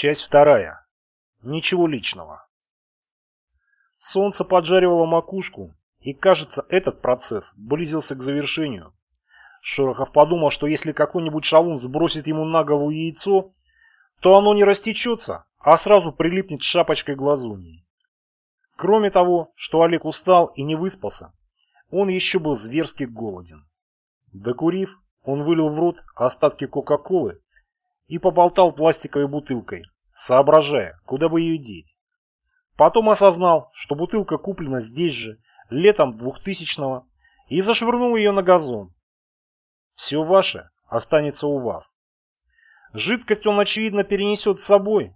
Часть вторая. Ничего личного. Солнце поджаривало макушку, и, кажется, этот процесс близился к завершению. Шорохов подумал, что если какой-нибудь шалун сбросит ему на голову яйцо, то оно не растечется, а сразу прилипнет шапочкой глазуньи. Кроме того, что Олег устал и не выспался, он еще был зверски голоден. Докурив, он вылил в рот остатки Кока-Колы и поболтал пластиковой бутылкой, соображая, куда бы ее деть. Потом осознал, что бутылка куплена здесь же, летом 2000-го, и зашвырнул ее на газон. Все ваше останется у вас. Жидкость он, очевидно, перенесет с собой,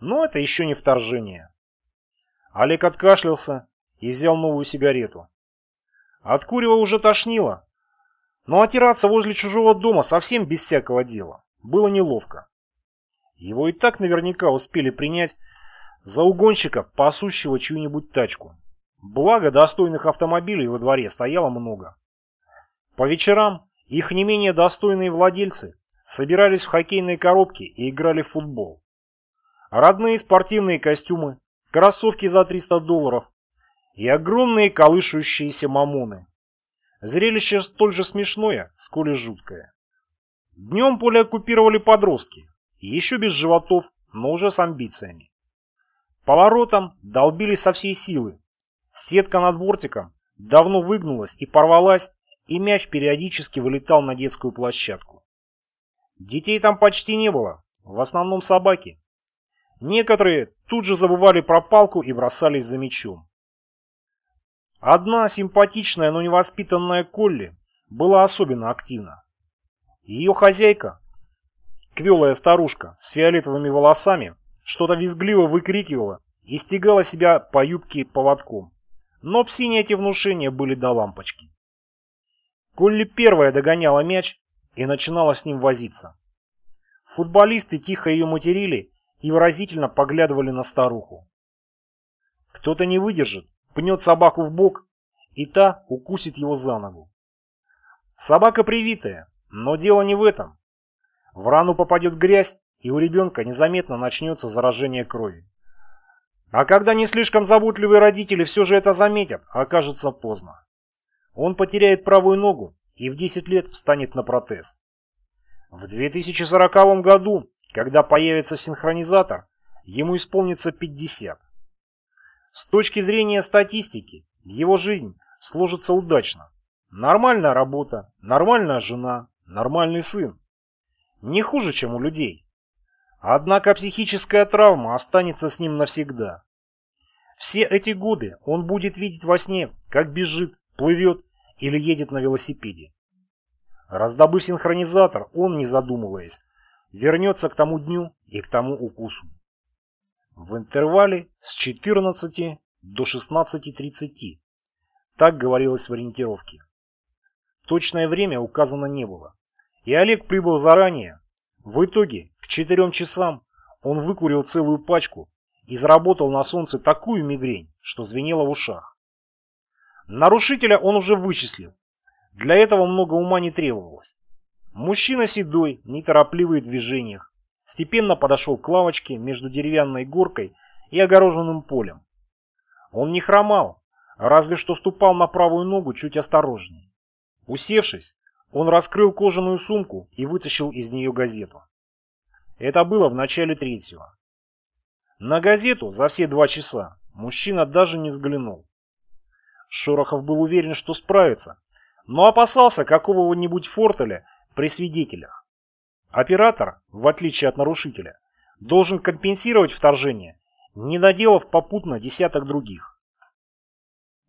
но это еще не вторжение. Олег откашлялся и взял новую сигарету. От курева уже тошнило, но отираться возле чужого дома совсем без всякого дела было неловко. Его и так наверняка успели принять за угонщика, пасущего чью-нибудь тачку. Благо, достойных автомобилей во дворе стояло много. По вечерам их не менее достойные владельцы собирались в хоккейные коробки и играли в футбол. Родные спортивные костюмы, кроссовки за 300 долларов и огромные колышущиеся мамоны. Зрелище столь же смешное, сколь и жуткое. Днем поле оккупировали подростки, еще без животов, но уже с амбициями. Поворотом долбили со всей силы. Сетка над бортиком давно выгнулась и порвалась, и мяч периодически вылетал на детскую площадку. Детей там почти не было, в основном собаки. Некоторые тут же забывали про палку и бросались за мячом. Одна симпатичная, но невоспитанная Колли была особенно активна. Ее хозяйка, квелая старушка с фиолетовыми волосами, что-то визгливо выкрикивала и стегала себя по юбке поводком. Но псине эти внушения были до лампочки. Колли первая догоняла мяч и начинала с ним возиться. Футболисты тихо ее материли и выразительно поглядывали на старуху. Кто-то не выдержит, пнет собаку в бок, и та укусит его за ногу. Собака привитая, но дело не в этом. В рану попадет грязь, и у ребенка незаметно начнется заражение крови. А когда не слишком заботливые родители все же это заметят, окажется поздно. Он потеряет правую ногу и в 10 лет встанет на протез. В 2040 году, когда появится синхронизатор, ему исполнится 50. С точки зрения статистики, его жизнь сложится удачно. Нормальная работа, нормальная жена, нормальный сын. Не хуже, чем у людей. Однако психическая травма останется с ним навсегда. Все эти годы он будет видеть во сне, как бежит, плывет или едет на велосипеде. Раздобыв синхронизатор, он, не задумываясь, вернется к тому дню и к тому укусу. В интервале с 14 до 16.30. Так говорилось в ориентировке. Точное время указано не было. И Олег прибыл заранее. В итоге, к 4 часам, он выкурил целую пачку и заработал на солнце такую мигрень, что звенело в ушах. Нарушителя он уже вычислил. Для этого много ума не требовалось. Мужчина седой, неторопливый в движениях, степенно подошел к лавочке между деревянной горкой и огороженным полем. Он не хромал, разве что ступал на правую ногу чуть осторожнее. Усевшись, он раскрыл кожаную сумку и вытащил из нее газету. Это было в начале третьего. На газету за все два часа мужчина даже не взглянул. Шорохов был уверен, что справится, но опасался какого-нибудь фортеля при свидетелях. Оператор, в отличие от нарушителя, должен компенсировать вторжение, не доделав попутно десяток других.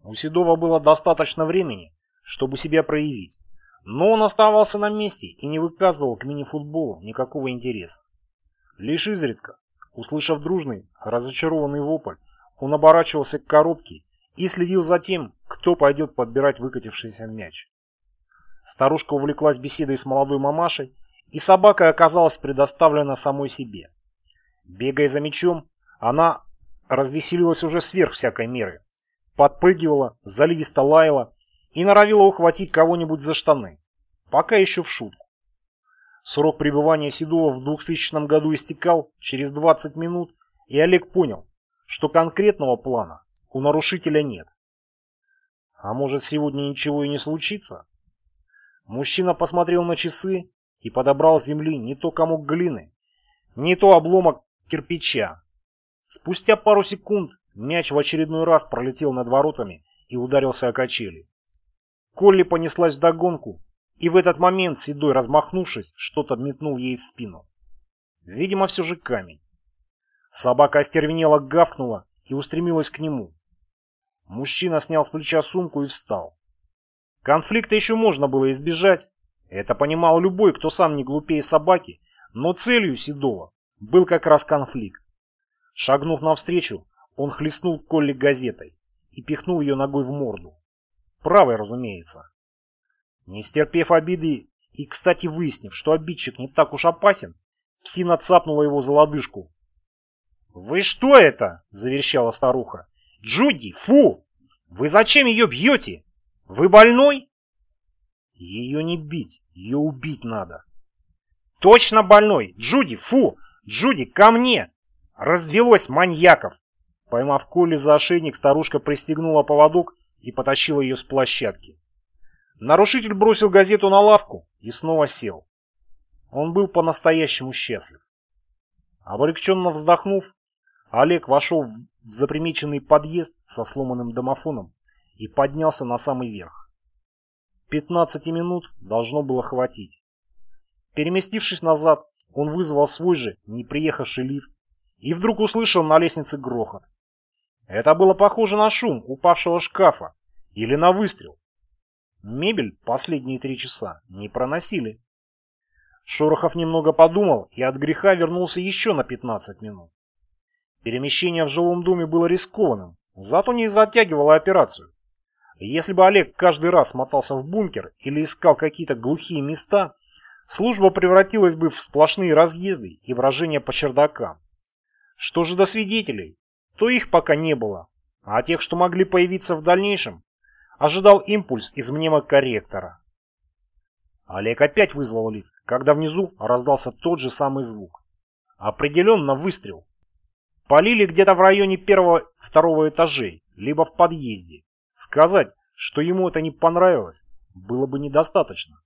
У Седова было достаточно времени, чтобы себя проявить, но он оставался на месте и не выказывал к мини-футболу никакого интереса. Лишь изредка, услышав дружный, разочарованный вопль, он оборачивался к коробке и следил за тем, кто пойдет подбирать выкатившийся мяч. Старушка увлеклась беседой с молодой мамашей, и собака оказалась предоставлена самой себе. Бегая за мячом, она развеселилась уже сверх всякой меры. Подпрыгивала, заливисто лаяла и норовила ухватить кого-нибудь за штаны. Пока еще в шутку. Срок пребывания Седова в 2000 году истекал через 20 минут, и Олег понял, что конкретного плана у нарушителя нет. А может сегодня ничего и не случится? Мужчина посмотрел на часы и подобрал с земли не то комок глины, не то обломок кирпича. Спустя пару секунд мяч в очередной раз пролетел над воротами и ударился о качели. Колли понеслась вдогонку, и в этот момент Седой, размахнувшись, что-то метнул ей в спину. Видимо, все же камень. Собака остервенела гавкнула и устремилась к нему. Мужчина снял с плеча сумку и встал. Конфликта еще можно было избежать. Это понимал любой, кто сам не глупее собаки, но целью Седова был как раз конфликт. Шагнув навстречу, он хлестнул Колли газетой и пихнул ее ногой в морду. Правой, разумеется. Не стерпев обиды и, кстати, выяснив, что обидчик не так уж опасен, псина цапнула его за лодыжку. «Вы что это?» – заверещала старуха. «Джуди, фу! Вы зачем ее бьете? Вы больной?» «Ее не бить, ее убить надо». «Точно больной! Джуди, фу! Джуди, ко мне!» Развелось маньяков! Поймав Колли за ошейник, старушка пристегнула поводок и потащила ее с площадки. Нарушитель бросил газету на лавку и снова сел. Он был по-настоящему счастлив. Облегченно вздохнув, Олег вошел в запримеченный подъезд со сломанным домофоном и поднялся на самый верх. Пятнадцати минут должно было хватить. Переместившись назад, он вызвал свой же, не приехавший лифт, и вдруг услышал на лестнице грохот. Это было похоже на шум упавшего шкафа или на выстрел. Мебель последние три часа не проносили. Шорохов немного подумал и от греха вернулся еще на 15 минут. Перемещение в жилом доме было рискованным, зато не затягивало операцию. Если бы Олег каждый раз мотался в бункер или искал какие-то глухие места, служба превратилась бы в сплошные разъезды и вражения по чердакам. Что же до свидетелей, то их пока не было, а тех, что могли появиться в дальнейшем, ожидал импульс из мнемокорректора. Олег опять вызвал лифт, когда внизу раздался тот же самый звук. Определенно выстрел. Полили где-то в районе первого-второго этажей, либо в подъезде. Сказать, что ему это не понравилось, было бы недостаточно.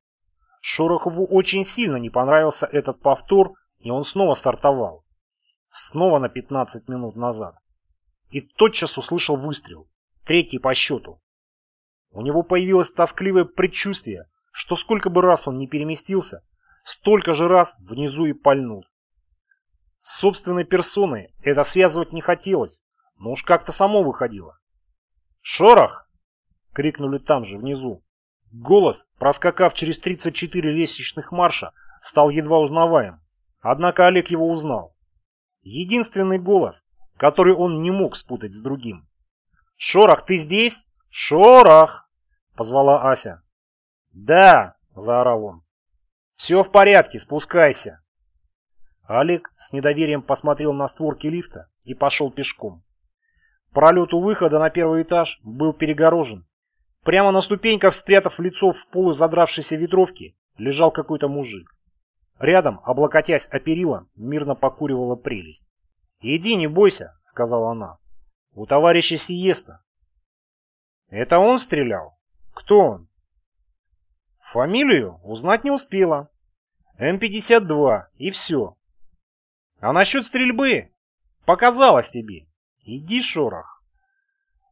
Шорохову очень сильно не понравился этот повтор, и он снова стартовал. Снова на 15 минут назад. И тотчас услышал выстрел. Третий по счету. У него появилось тоскливое предчувствие, что сколько бы раз он не переместился, столько же раз внизу и пальнут. С собственной персоной это связывать не хотелось, но уж как-то само выходило. «Шорох!» — крикнули там же, внизу. Голос, проскакав через 34 лестничных марша, стал едва узнаваем. Однако Олег его узнал. Единственный голос, который он не мог спутать с другим. «Шорох, ты здесь?» «Шорох!» — позвала Ася. «Да!» — заорал он. «Все в порядке, спускайся!» Олег с недоверием посмотрел на створки лифта и пошел пешком. Пролет у выхода на первый этаж был перегорожен. Прямо на ступеньках, спрятав лицо в полы задравшейся ветровки, лежал какой-то мужик. Рядом, облокотясь о перила, мирно покуривала прелесть. «Иди, не бойся», — сказала она. «У товарища сиеста. Это он стрелял? Кто он? Фамилию узнать не успела. М-52 и все. А насчет стрельбы? Показалось тебе. Иди, шорох.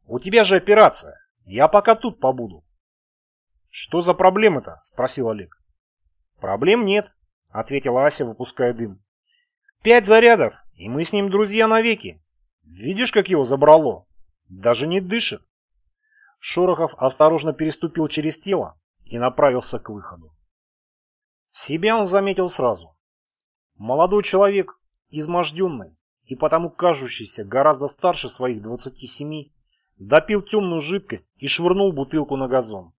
У тебя же операция. Я пока тут побуду. Что за проблемы-то? Спросил Олег. Проблем нет, ответила Ася, выпуская дым. Пять зарядов, и мы с ним друзья навеки. Видишь, как его забрало? Даже не дышит. Шорохов осторожно переступил через тело и направился к выходу. Себя он заметил сразу. Молодой человек, изможденный и потому кажущийся гораздо старше своих 27, допил темную жидкость и швырнул бутылку на газон.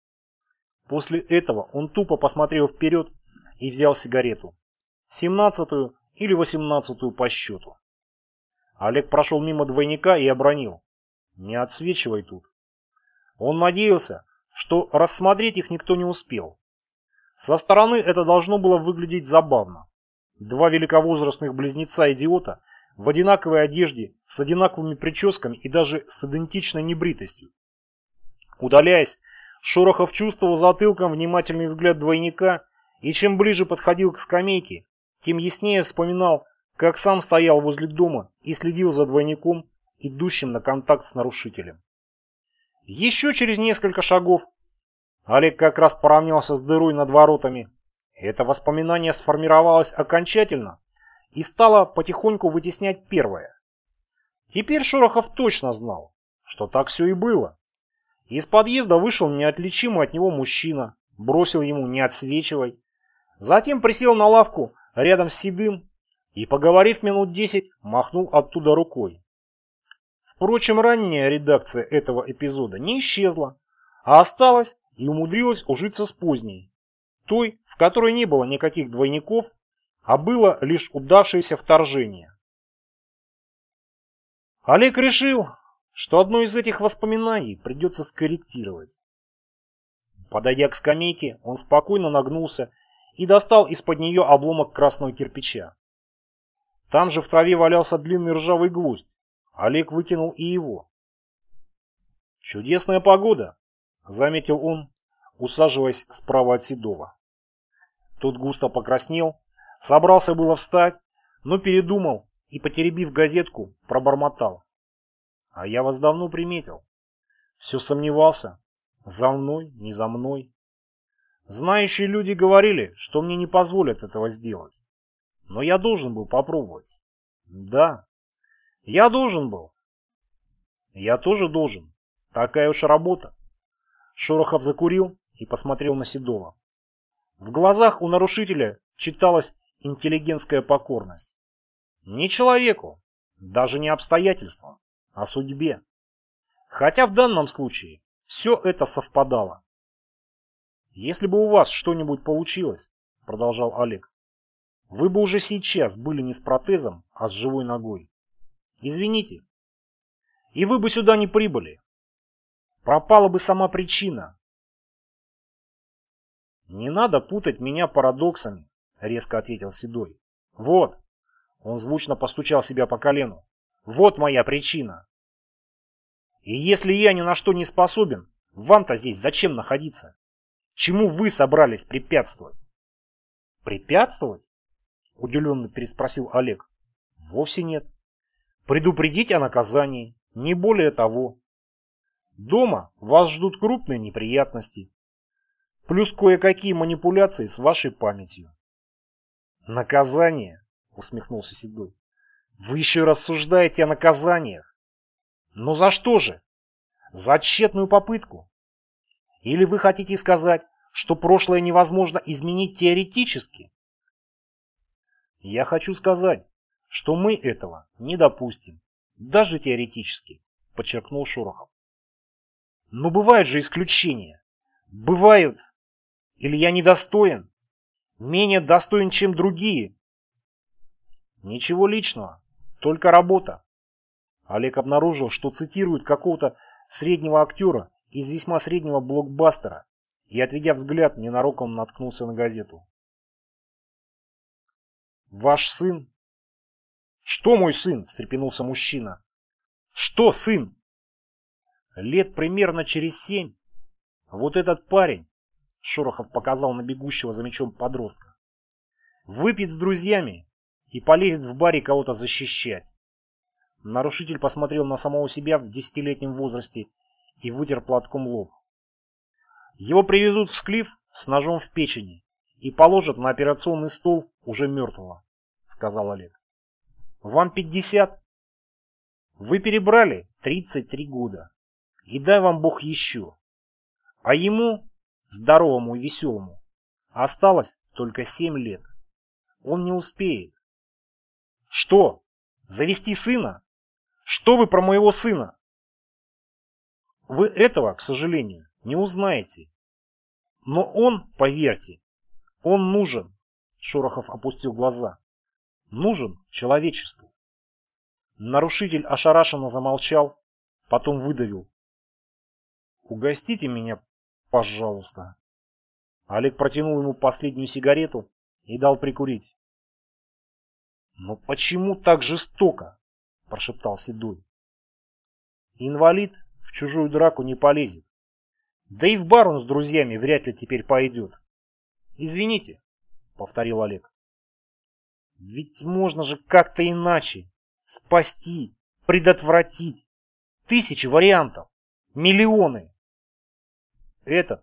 После этого он тупо посмотрел вперед и взял сигарету. Семнадцатую или восемнадцатую по счету. Олег прошел мимо двойника и обронил. «Не отсвечивай тут». Он надеялся, что рассмотреть их никто не успел. Со стороны это должно было выглядеть забавно. Два великовозрастных близнеца-идиота в одинаковой одежде, с одинаковыми прическами и даже с идентичной небритостью. Удаляясь, Шорохов чувствовал затылком внимательный взгляд двойника, и чем ближе подходил к скамейке, тем яснее вспоминал, как сам стоял возле дома и следил за двойником, идущим на контакт с нарушителем. Еще через несколько шагов Олег как раз поравнялся с дырой над воротами. Это воспоминание сформировалось окончательно и стало потихоньку вытеснять первое. Теперь Шорохов точно знал, что так все и было. Из подъезда вышел неотличимый от него мужчина, бросил ему «не отсвечивай». Затем присел на лавку рядом с Седым и, поговорив минут десять, махнул оттуда рукой. Впрочем, ранняя редакция этого эпизода не исчезла, а осталась и умудрилась ужиться с поздней, той, в которой не было никаких двойников, а было лишь удавшееся вторжение. Олег решил, что одно из этих воспоминаний придется скорректировать. Подойдя к скамейке, он спокойно нагнулся и достал из-под нее обломок красного кирпича. Там же в траве валялся длинный ржавый гвоздь. Олег выкинул и его. «Чудесная погода», — заметил он, усаживаясь справа от Седова. Тот густо покраснел, собрался было встать, но передумал и, потеребив газетку, пробормотал. «А я вас давно приметил. Все сомневался, за мной, не за мной. Знающие люди говорили, что мне не позволят этого сделать. Но я должен был попробовать. Да, я должен был. Я тоже должен. Такая уж работа. Шорохов закурил и посмотрел на Седова. В глазах у нарушителя читалась интеллигентская покорность. Не человеку, даже не обстоятельствам, а судьбе. Хотя в данном случае все это совпадало. «Если бы у вас что-нибудь получилось», — продолжал Олег, — «вы бы уже сейчас были не с протезом, а с живой ногой. Извините. И вы бы сюда не прибыли. Пропала бы сама причина». «Не надо путать меня парадоксами», — резко ответил Седой. «Вот». Он звучно постучал себя по колену. «Вот моя причина. И если я ни на что не способен, вам-то здесь зачем находиться? Чему вы собрались препятствовать? Препятствовать? Удивленно переспросил Олег. Вовсе нет. Предупредить о наказании, не более того. Дома вас ждут крупные неприятности. Плюс кое-какие манипуляции с вашей памятью. Наказание, усмехнулся Седой. Вы еще рассуждаете о наказаниях. Но за что же? За тщетную попытку? Или вы хотите сказать, что прошлое невозможно изменить теоретически? Я хочу сказать, что мы этого не допустим, даже теоретически, подчеркнул Шорохов. Но бывают же исключения. Бывают. Или я недостоин? Менее достоин, чем другие? Ничего личного, только работа. Олег обнаружил, что цитирует какого-то среднего актера из весьма среднего блокбастера и, отведя взгляд, ненароком наткнулся на газету. «Ваш сын?» «Что мой сын?» – встрепенулся мужчина. «Что сын?» «Лет примерно через семь. Вот этот парень», – Шорохов показал на бегущего за мечом подростка, – «выпьет с друзьями и полезет в баре кого-то защищать. Нарушитель посмотрел на самого себя в десятилетнем возрасте и вытер платком лоб. Его привезут в склиф с ножом в печени и положат на операционный стол уже мертвого, сказал Олег. Вам 50? Вы перебрали 33 года. И дай вам Бог еще. А ему, здоровому и веселому, осталось только 7 лет. Он не успеет. Что, завести сына? Что вы про моего сына? Вы этого, к сожалению, не узнаете. Но он, поверьте, он нужен. Шорохов опустил глаза. Нужен человечеству. Нарушитель ошарашенно замолчал, потом выдавил. «Угостите меня, пожалуйста». Олег протянул ему последнюю сигарету и дал прикурить. «Но почему так жестоко?» – прошептал Седой. «Инвалид в чужую драку не полезет. Да и в бар он с друзьями вряд ли теперь пойдет. Извините, повторил Олег. Ведь можно же как-то иначе. Спасти, предотвратить. Тысячи вариантов. Миллионы. Этот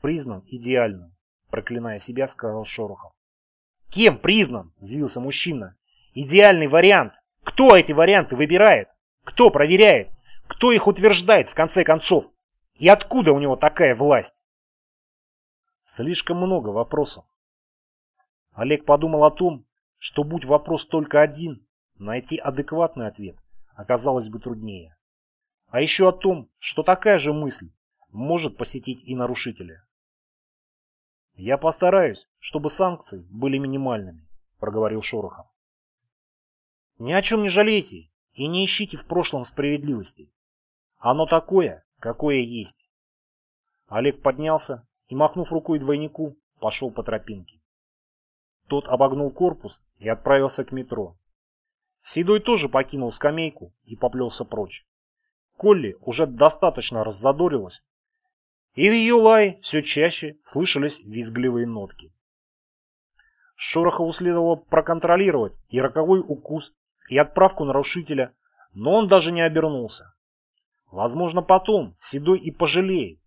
признан идеальным, проклиная себя, сказал Шорохов. Кем признан? Взвился мужчина. Идеальный вариант. Кто эти варианты выбирает? Кто проверяет? Кто их утверждает в конце концов? И откуда у него такая власть? Слишком много вопросов. Олег подумал о том, что будь вопрос только один, найти адекватный ответ оказалось бы труднее. А еще о том, что такая же мысль может посетить и нарушителя. «Я постараюсь, чтобы санкции были минимальными», — проговорил Шорохов. «Ни о чем не жалейте и не ищите в прошлом справедливости. Оно такое, какое есть». Олег поднялся и, махнув рукой двойнику, пошел по тропинке. Тот обогнул корпус и отправился к метро. Седой тоже покинул скамейку и поплелся прочь. Колли уже достаточно раззадорилась, и в ее лай все чаще слышались визгливые нотки. Шорохову следовало проконтролировать и роковой укус, и отправку нарушителя, но он даже не обернулся. Возможно, потом Седой и пожалеет,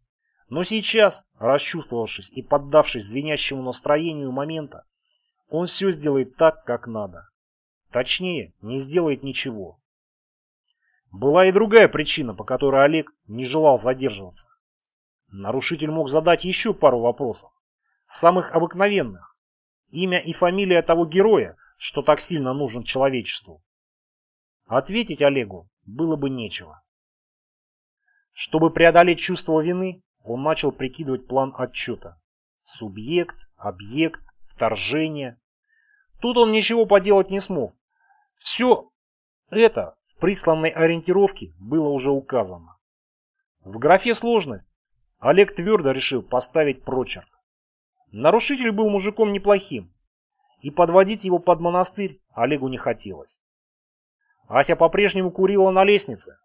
но сейчас, расчувствовавшись и поддавшись звенящему настроению момента, он все сделает так, как надо. Точнее, не сделает ничего. Была и другая причина, по которой Олег не желал задерживаться. Нарушитель мог задать еще пару вопросов. Самых обыкновенных. Имя и фамилия того героя, что так сильно нужен человечеству. Ответить Олегу было бы нечего. Чтобы преодолеть чувство вины, он начал прикидывать план отчета. Субъект, объект, вторжение. Тут он ничего поделать не смог. Все это в присланной ориентировке было уже указано. В графе «Сложность» Олег твердо решил поставить прочерк. Нарушитель был мужиком неплохим, и подводить его под монастырь Олегу не хотелось. Ася по-прежнему курила на лестнице.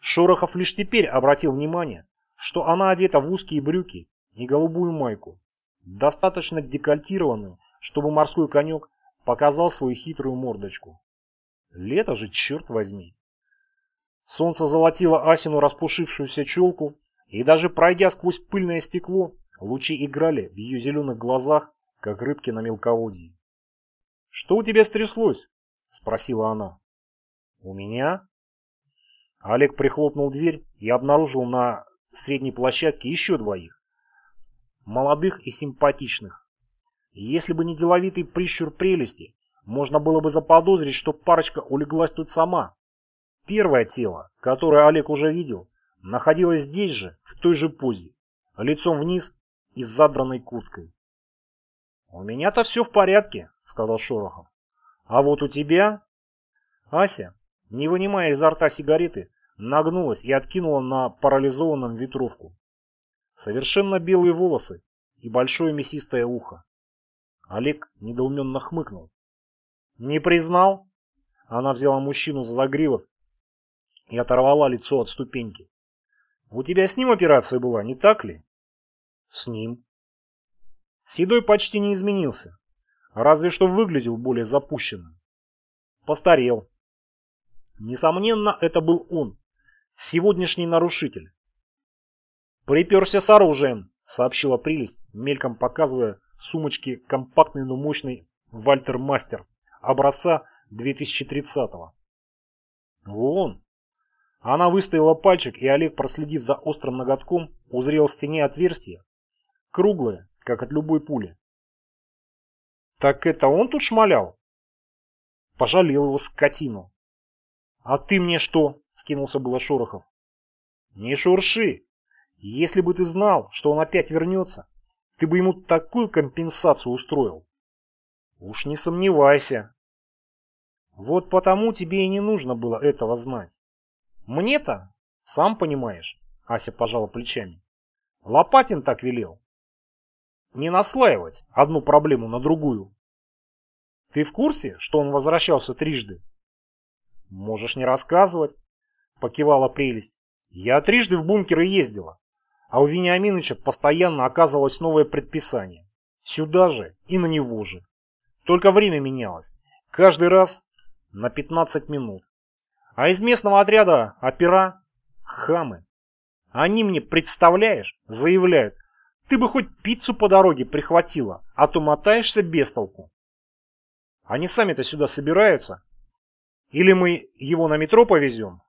Шорохов лишь теперь обратил внимание, что она одета в узкие брюки и голубую майку, достаточно декольтированную, чтобы морской конек показал свою хитрую мордочку. Лето же, черт возьми. Солнце золотило Асину распушившуюся челку, и даже пройдя сквозь пыльное стекло, лучи играли в ее зеленых глазах, как рыбки на мелководье. «Что у тебя стряслось?» — спросила она. «У меня?» Олег прихлопнул дверь и обнаружил на средней площадке еще двоих. Молодых и симпатичных. Если бы не деловитый прищур прелести, можно было бы заподозрить, что парочка улеглась тут сама. Первое тело, которое Олег уже видел, находилось здесь же, в той же позе, лицом вниз и с задранной курткой. «У меня-то все в порядке», — сказал Шорохов. «А вот у тебя...» Ася, не вынимая изо рта сигареты, нагнулась и откинула на парализованном ветровку. Совершенно белые волосы и большое мясистое ухо. Олег недоуменно хмыкнул. «Не признал?» Она взяла мужчину за загривок и оторвала лицо от ступеньки. «У тебя с ним операция была, не так ли?» «С ним». Седой почти не изменился, разве что выглядел более запущенным. Постарел. Несомненно, это был он, Сегодняшний нарушитель. Приперся с оружием, сообщила прелесть, мельком показывая сумочки компактный, но мощный Вальтер Мастер образца 2030-го. Вон. Она выставила пальчик, и Олег, проследив за острым ноготком, узрел в стене отверстие, круглое, как от любой пули. Так это он тут шмалял? Пожалел его скотину. А ты мне что? Скинулся было Шорохов. Не шурши. Если бы ты знал, что он опять вернется, ты бы ему такую компенсацию устроил. Уж не сомневайся. Вот потому тебе и не нужно было этого знать. Мне-то, сам понимаешь, Ася пожала плечами. Лопатин так велел. не наслаивать одну проблему на другую. Ты в курсе, что он возвращался трижды? Можешь не рассказывать, покивала прелесть. Я трижды в бункеры ездила, а у Вениаминовича постоянно оказывалось новое предписание. Сюда же и на него же. Только время менялось. Каждый раз на 15 минут. А из местного отряда опера – хамы. Они мне, представляешь, заявляют, ты бы хоть пиццу по дороге прихватила, а то мотаешься без толку. Они сами-то сюда собираются. Или мы его на метро повезем?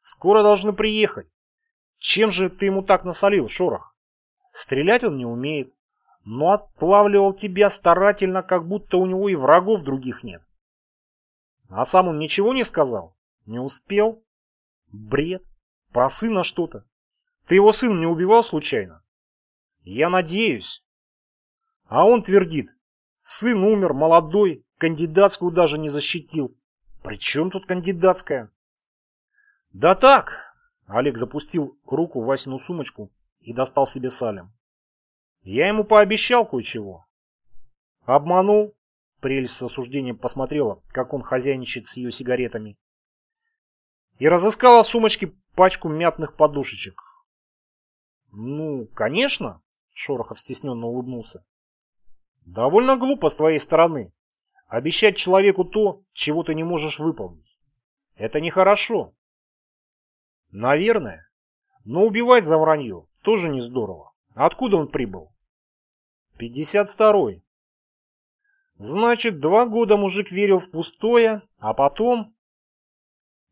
Скоро должны приехать. Чем же ты ему так насолил, Шорох? Стрелять он не умеет, но отплавливал тебя старательно, как будто у него и врагов других нет. А сам он ничего не сказал? Не успел? Бред. Про сына что-то. Ты его сын не убивал случайно? Я надеюсь. А он твердит. Сын умер, молодой, кандидатскую даже не защитил. При чем тут кандидатская? Да так. Олег запустил руку в Васину сумочку и достал себе салем. Я ему пообещал кое-чего. Обманул. Прелесть с осуждением посмотрела, как он хозяйничает с ее сигаретами. И разыскала в сумочке пачку мятных подушечек. Ну, конечно, Шорохов стесненно улыбнулся. Довольно глупо с твоей стороны. Обещать человеку то, чего ты не можешь выполнить. Это нехорошо. Наверное. Но убивать за вранье тоже не здорово. Откуда он прибыл? 52-й. Значит, два года мужик верил в пустое, а потом...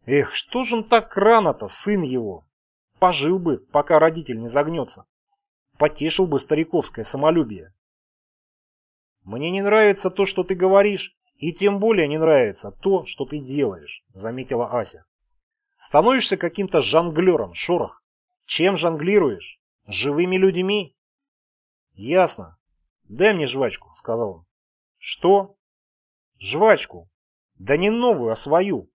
Эх, что же он так рано-то, сын его? Пожил бы, пока родитель не загнется. Потешил бы стариковское самолюбие. Мне не нравится то, что ты говоришь, и тем более не нравится то, что ты делаешь, заметила Ася. Становишься каким-то жонглером, шорох. Чем жонглируешь? Живыми людьми? Ясно. Дай мне жвачку, сказал он. Что? Жвачку. Да не новую, а свою.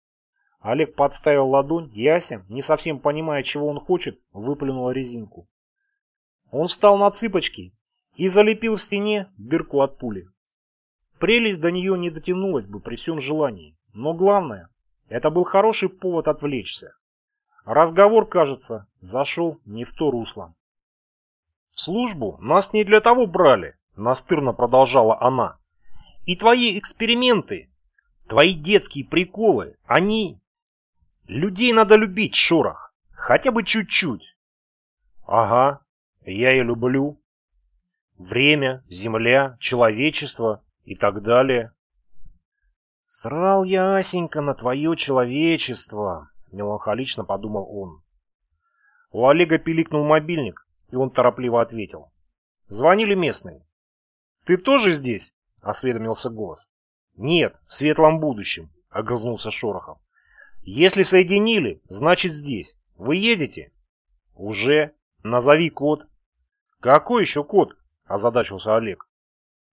Олег подставил ладонь, и Ася, не совсем понимая, чего он хочет, выплюнула резинку. Он встал на цыпочки и залепил в стене дырку от пули. Прелесть до нее не дотянулась бы при всем желании, но главное, это был хороший повод отвлечься. Разговор, кажется, зашел не в то русло. «В службу нас не для того брали», — настырно продолжала она. И твои эксперименты, твои детские приколы, они... Людей надо любить, Шорох, хотя бы чуть-чуть. Ага, я и люблю. Время, земля, человечество и так далее. Срал я, Асенька, на твое человечество, меланхолично подумал он. У Олега пиликнул мобильник, и он торопливо ответил. Звонили местные. Ты тоже здесь? осведомился голос. «Нет, в светлом будущем», — огрызнулся Шорохов. «Если соединили, значит здесь. Вы едете?» «Уже. Назови код». «Какой еще код?» — озадачился Олег.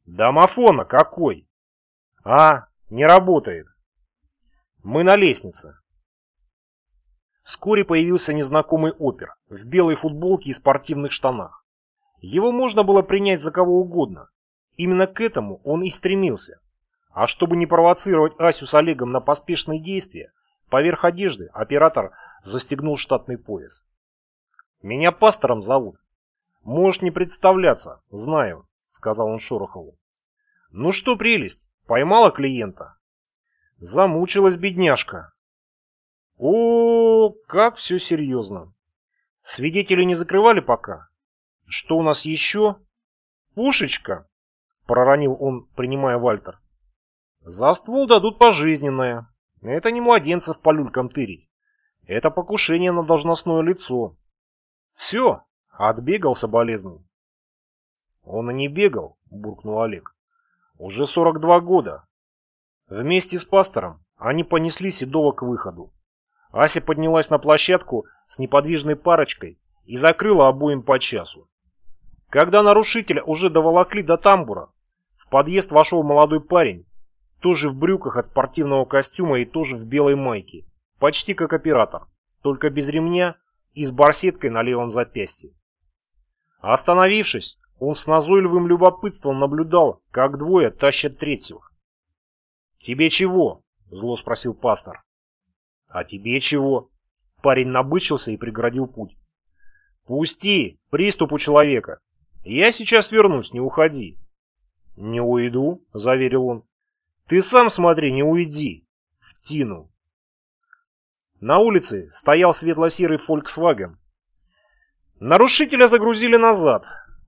«Домофона какой?» «А, не работает». «Мы на лестнице». Вскоре появился незнакомый опер в белой футболке и спортивных штанах. Его можно было принять за кого угодно, Именно к этому он и стремился. А чтобы не провоцировать Асю с Олегом на поспешные действия, поверх одежды оператор застегнул штатный пояс. «Меня пастором зовут. Можешь не представляться, знаю», — сказал он Шорохову. «Ну что, прелесть, поймала клиента?» Замучилась бедняжка. О, как все серьезно. Свидетелей не закрывали пока? Что у нас еще? Пушечка, проронил он, принимая Вальтер. За ствол дадут пожизненное. Это не младенцев по люлькам тырить. Это покушение на должностное лицо. Все, отбегался болезный. Он и не бегал, буркнул Олег. Уже 42 года. Вместе с пастором они понесли Седова к выходу. Ася поднялась на площадку с неподвижной парочкой и закрыла обоим по часу. Когда нарушителя уже доволокли до тамбура, в подъезд вошел молодой парень, тоже в брюках от спортивного костюма и тоже в белой майке, почти как оператор, только без ремня и с барсеткой на левом запястье. Остановившись, Он с назойливым любопытством наблюдал, как двое тащат третьего. «Тебе чего?» — зло спросил пастор. «А тебе чего?» Парень набычился и преградил путь. «Пусти! Приступ у человека! Я сейчас вернусь, не уходи!» «Не уйду», — заверил он. «Ты сам смотри, не уйди!» «Втину!» На улице стоял светло-серый Volkswagen. Нарушителя загрузили назад.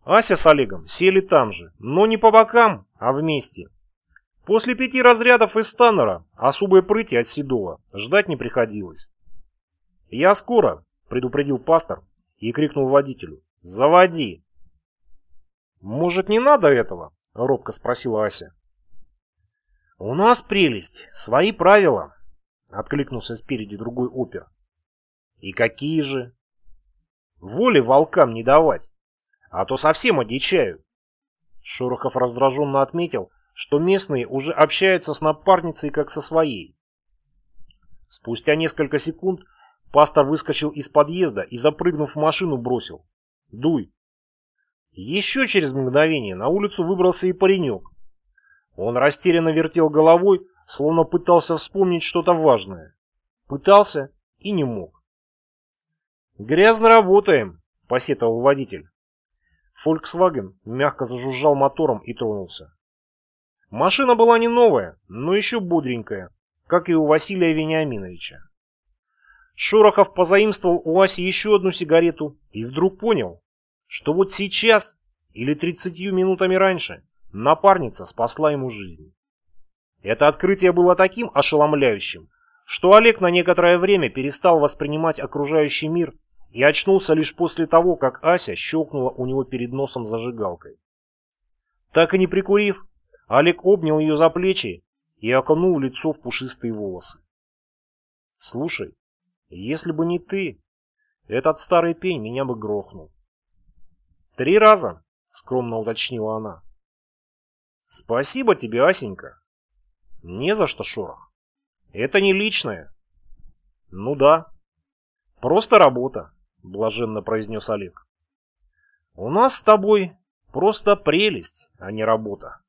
Ася с Олегом сели там же, но не по бокам, а вместе. После пяти разрядов из Таннера особой прыти от Седова ждать не приходилось. «Я скоро», — предупредил пастор и крикнул водителю. «Заводи!» «Может, не надо этого?» — робко спросила Ася. «У нас прелесть, свои правила», — откликнулся спереди другой опер. «И какие же?» «Воли волкам не давать, а то совсем одичают». Шорохов раздраженно отметил, что местные уже общаются с напарницей как со своей. Спустя несколько секунд Пастор выскочил из подъезда и, запрыгнув в машину, бросил. «Дуй!» Еще через мгновение на улицу выбрался и паренек. Он растерянно вертел головой, словно пытался вспомнить что-то важное. Пытался и не мог. «Грязно работаем», — посетовал водитель. Volkswagen мягко зажужжал мотором и тронулся. Машина была не новая, но еще бодренькая, как и у Василия Вениаминовича. Шорохов позаимствовал у Аси еще одну сигарету и вдруг понял, что вот сейчас или тридцатью минутами раньше напарница спасла ему жизнь. Это открытие было таким ошеломляющим, что Олег на некоторое время перестал воспринимать окружающий мир и очнулся лишь после того, как Ася щелкнула у него перед носом зажигалкой. Так и не прикурив, Олег обнял ее за плечи и окунул лицо в пушистые волосы. «Слушай, если бы не ты, этот старый пень меня бы грохнул. Три раза, скромно уточнила она. Спасибо тебе, Асенька. Не за что, Шорох. Это не личное. Ну да. Просто работа, блаженно произнес Олег. У нас с тобой просто прелесть, а не работа.